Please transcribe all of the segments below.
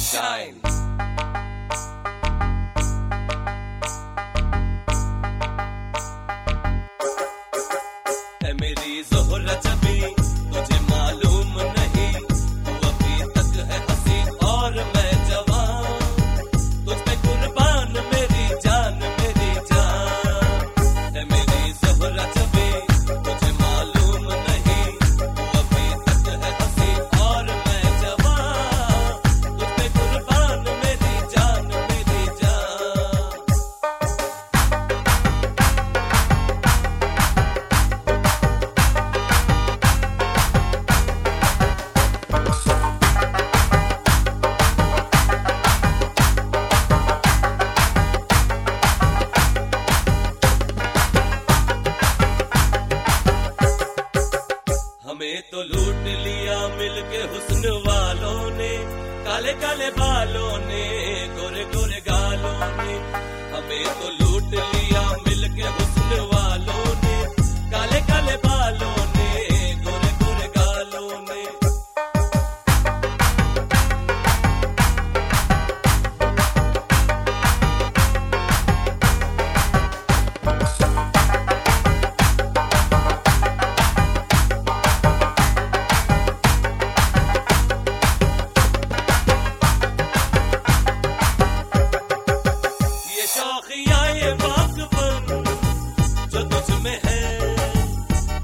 shine. Emily is उन वालों ने, काले काले बालों ने, गोरे गोरे गालों ने, हमें तो लूट लिया मिलके हुस्न वालों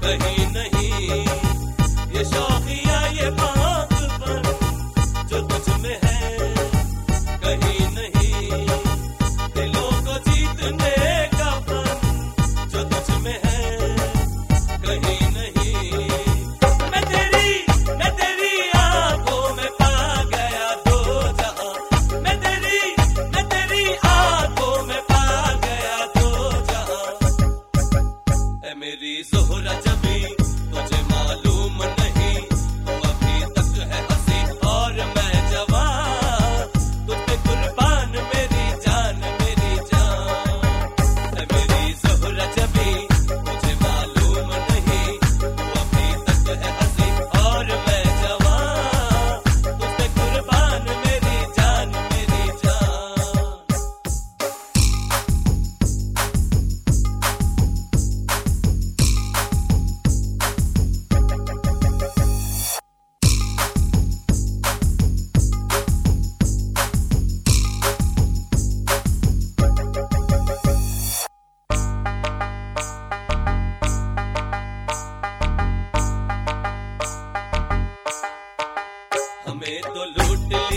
कहीं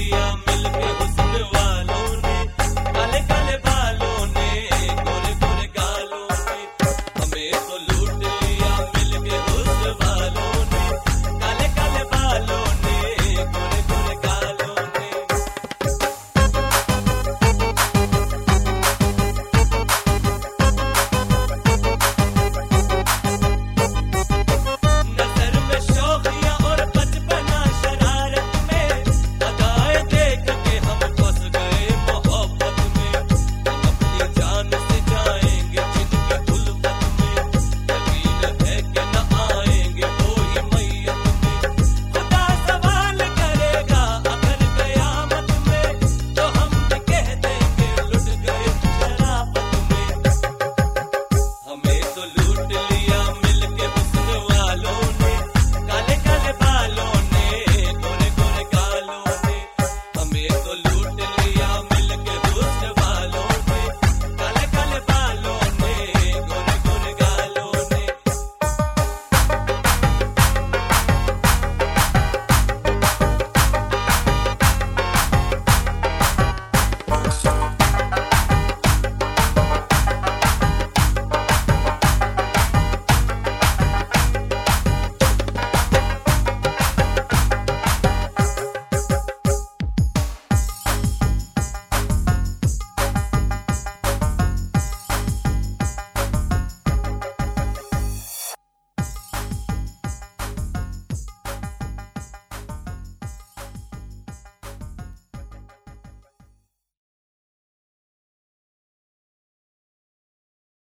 the